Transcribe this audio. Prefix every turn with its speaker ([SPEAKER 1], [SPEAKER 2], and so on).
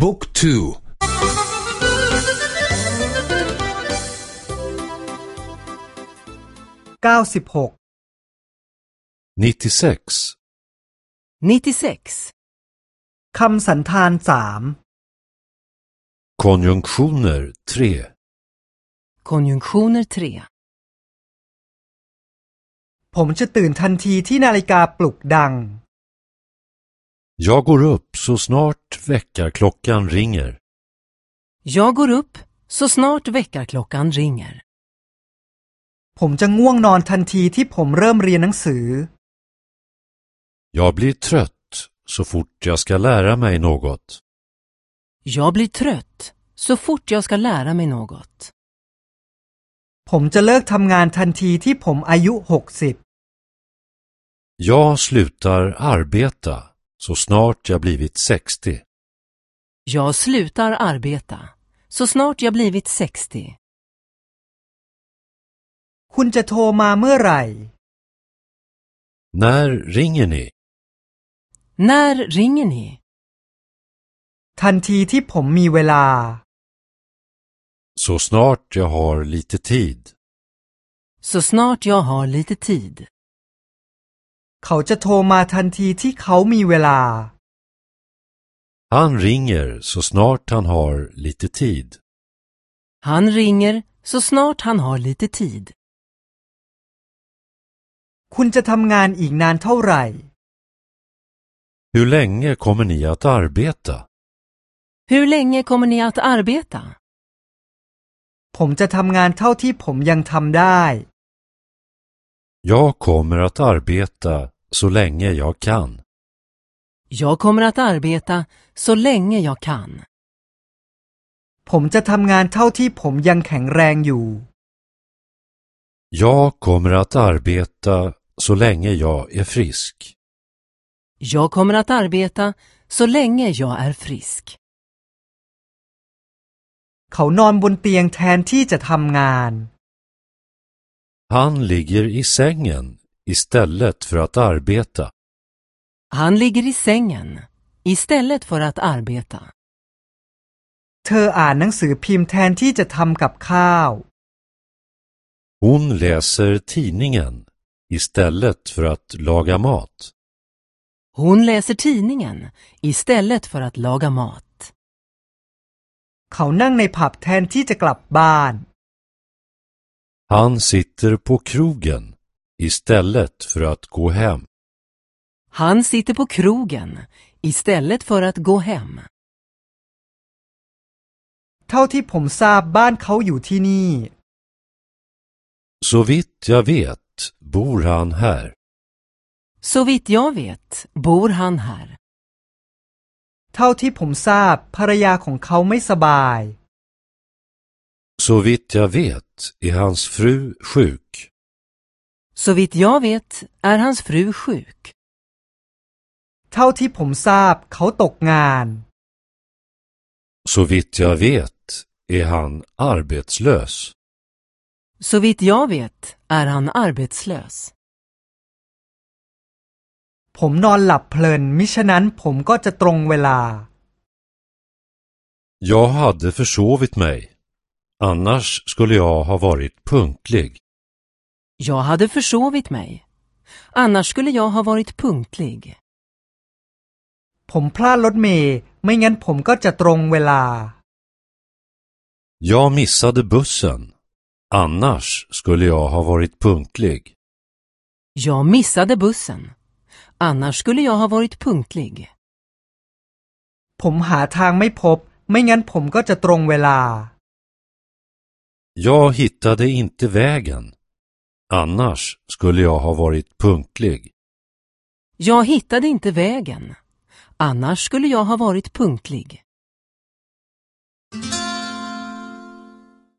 [SPEAKER 1] บุ๊กทู
[SPEAKER 2] เก้าสิบหก
[SPEAKER 3] 96.
[SPEAKER 4] 96.
[SPEAKER 2] คำสันธานสาม
[SPEAKER 3] Konjunktioner 3.
[SPEAKER 4] Konjunktioner 3.
[SPEAKER 2] ผมจะตื่นทันทีที่นาฬิกาปลุกดัง
[SPEAKER 3] Jag går upp så snart väckarklockan ringer.
[SPEAKER 4] Jag går upp så snart väckarklockan ringer.
[SPEAKER 2] ผมจะง่วงนอนทันทีที่ผมเริ่มเรียนหนังสือ
[SPEAKER 3] Jag blir trött så fort jag ska lära mig något.
[SPEAKER 4] Jag blir trött så fort jag ska lära mig något.
[SPEAKER 2] ผมจะเลิกทำงานทันทีที่ผมอายุหกสิบ
[SPEAKER 3] Jag slutar arbeta så snart jag blivit 60.
[SPEAKER 4] Jag slutar arbeta så snart jag blivit 60.
[SPEAKER 2] คุณจะโทรมาเมื่อไหร่
[SPEAKER 3] När ringer ni?
[SPEAKER 4] När ringer ni?
[SPEAKER 2] ทันทีที่ผมมีเวลา
[SPEAKER 3] Så snart jag har lite tid.
[SPEAKER 4] Så snart jag har lite tid.
[SPEAKER 2] เขาจะโทรมาทันทีที่เขามีเวลา
[SPEAKER 3] Han ringer så snart han har lite tid.
[SPEAKER 4] Han ringer så snart han har lite tid.
[SPEAKER 2] คุณจะทำงานอีกนานเท่าไหร่
[SPEAKER 3] Hur länge kommer ni att arbeta?
[SPEAKER 4] Hur länge kommer ni att arbeta?
[SPEAKER 2] ผมจะทำงานเท่าที่ผมยังทำได้
[SPEAKER 3] Jag kommer att arbeta så länge jag kan.
[SPEAKER 4] Jag kommer att arbeta så länge jag kan.
[SPEAKER 2] ผมจะทำงานเท่าที่ผมยังแข็งแรงอยู่
[SPEAKER 3] Jag kommer att arbeta så länge jag är frisk.
[SPEAKER 4] Jag kommer att arbeta så länge jag är frisk.
[SPEAKER 2] เขานอนบนเตียงแทนที่จะทำงาน
[SPEAKER 3] Han ligger i sängen istället för att arbeta.
[SPEAKER 4] Han ligger i sängen istället för att arbeta.
[SPEAKER 2] เธออ่านหนังสือพิมพ์แทนที่จะทำกับข้าว
[SPEAKER 3] Hon läser tidningen istället för att laga mat.
[SPEAKER 4] Hon läser tidningen istället för att laga mat.
[SPEAKER 2] เขานั่งในผับแทนที่จะกลับบ้าน
[SPEAKER 3] Han sitter på krogen istället för att gå hem.
[SPEAKER 4] Han sitter på krogen istället för att gå hem.
[SPEAKER 2] เท่าที่ผมทราบบ้านเขาอยู่ที่นี่
[SPEAKER 3] Så vitt jag vet bor han här.
[SPEAKER 4] Så vitt jag vet bor han här.
[SPEAKER 2] เท่าที่ผมทราบภรรยาของเขาไม่สบาย
[SPEAKER 3] Så vitt jag vet är hans fru sjuk.
[SPEAKER 4] Så vitt jag vet är hans fru sjuk.
[SPEAKER 2] เท่าที่ผมทราบเขาตกงาน
[SPEAKER 3] Så vitt jag vet är han arbetslös.
[SPEAKER 4] Så vitt jag vet är han arbetslös.
[SPEAKER 2] ผมนอนหลับเพลินมิฉะนั้นผมก็จะตรงเวลา
[SPEAKER 3] Jag hade försovit mig. Annars skulle jag ha varit punktlig.
[SPEAKER 4] Jag hade försovit mig. Annars skulle jag ha varit punktlig.
[SPEAKER 2] ผมพลาดรถเมย์ไม่งั้นผมก็จะตรงเวลา
[SPEAKER 3] Jag missade bussen. Annars skulle jag ha varit punktlig.
[SPEAKER 4] Jag missade bussen. Annars skulle jag ha varit punktlig.
[SPEAKER 2] ผมหาทางไม่พบ ไม่งั้นผมก็จะตรงเวลา
[SPEAKER 3] Jag hittade inte vägen. Annars skulle jag ha varit punktlig.
[SPEAKER 4] Jag hittade inte vägen. Annars skulle jag ha varit punktlig.